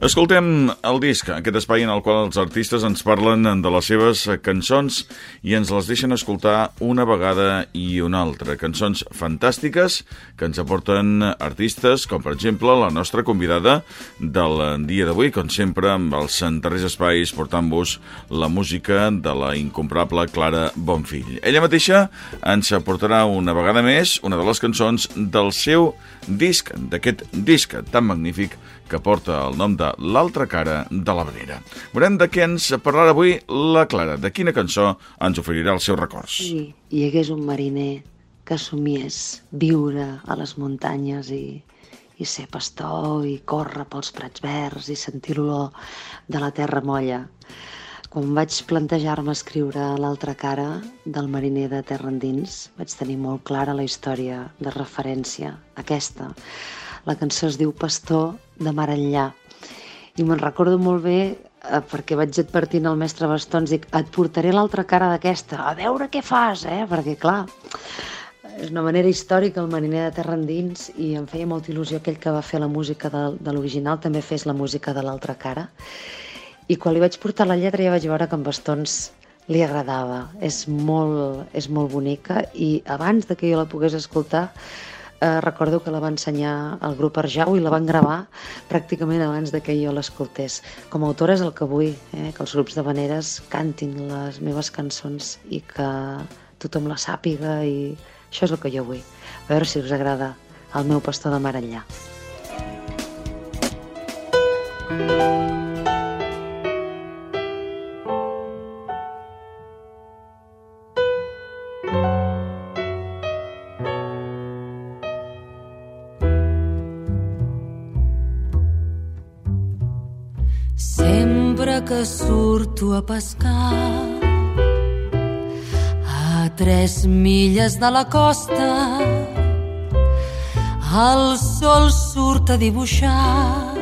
Escoltem el disc, aquest espai en el qual els artistes ens parlen de les seves cançons i ens les deixen escoltar una vegada i una altra. Cançons fantàstiques que ens aporten artistes, com per exemple la nostra convidada del dia d'avui, com sempre amb els darrers espais portant-vos la música de la incomparable Clara Bonfill. Ella mateixa ens aportarà una vegada més una de les cançons del seu disc, d'aquest disc tan magnífic que porta el nom de L'altra cara de la vanera. Veurem de què ens parlarà avui la Clara, de quina cançó ens oferirà els seus records. Si hi hagués un mariner que somiés viure a les muntanyes i, i ser pastor i córrer pels prats verds i sentir l'olor de la terra molla. Quan vaig plantejar-me escriure l'altra cara del mariner de terra endins, vaig tenir molt clara la història de referència, aquesta, la cançó es diu Pastor de Mar enllà. I me'n recordo molt bé eh, perquè vaig advertint al mestre Bastons, dic, et portaré l'altra cara d'aquesta, a veure què fas, eh? Perquè, clar, és una manera històrica el mariner de terra endins i em feia molta il·lusió aquell que va fer la música de, de l'original també fes la música de l'altra cara. I quan li vaig portar la lletra ja vaig veure que en Bastons li agradava. És molt, és molt bonica i abans de que jo la pogués escoltar eh, recordo que la va ensenyar el grup Arjau i la van gravar pràcticament abans de que jo l'escoltés. Com a autora és el que vull, eh, que els grups de veneres cantin les meves cançons i que tothom la sàpiga i això és el que jo vull. A veure si us agrada el meu pastor de mar enllà. Thank you. Sempre que surto a pescar a tres milles de la costa el sol surt a dibuixar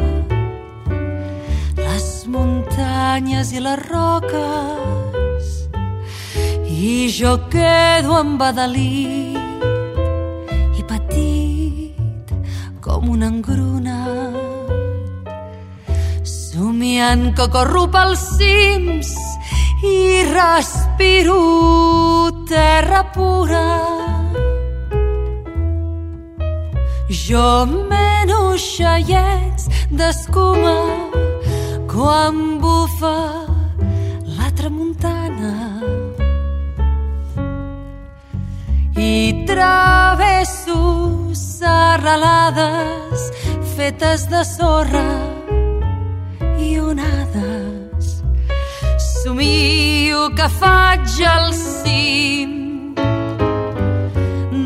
les muntanyes i les roques. I jo quedo embadalit i petit com una engruna somiant que corro pels cims i respiro terra pura. Jo meno xaiets d'escuma quan bufa la tramuntana i travesso serralades fetes de sorra i onades. Somio que faig al cim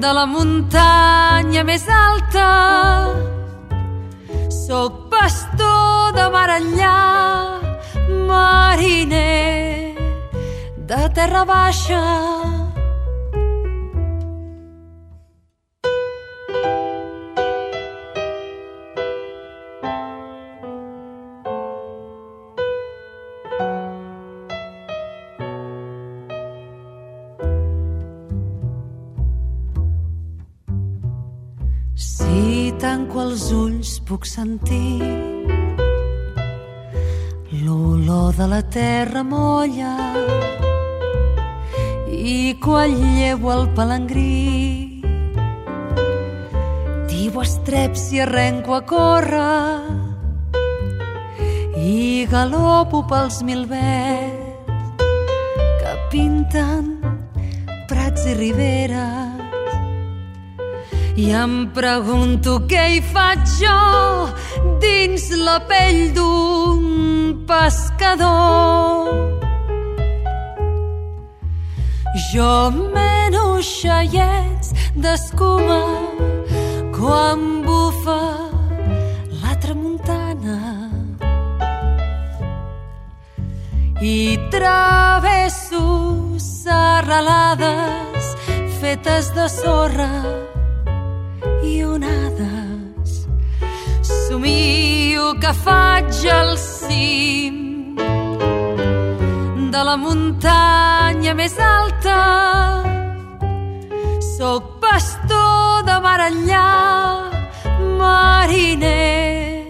de la muntanya més alta. Soc pastor de mar enllà, mariner de terra baixa tanco els ulls puc sentir l'olor de la terra molla. I quan llevo el palangrí diu estreps i arrenco a córrer i galopo pels mil vets que pinten prats i riberes i em pregunto què hi faig jo dins la pell d'un pescador. Jo meno xaiets d'escuma quan bufa la tramuntana i travesso serralades fetes de sorra i onades. Somio que faig al cim de la muntanya més alta. Soc pastor de mar enllà, mariner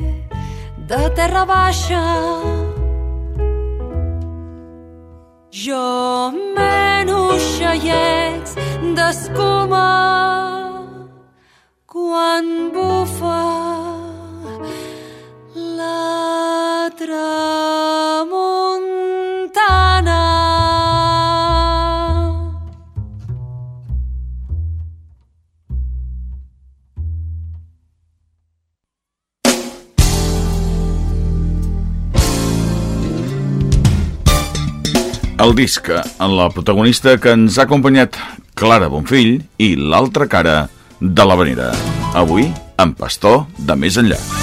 de terra baixa. Jo meno xaiets d'escuma El disc, en la protagonista que ens ha acompanyat Clara Bonfill i l'altra cara de la Venera. Avui, en Pastor de Més Enllà.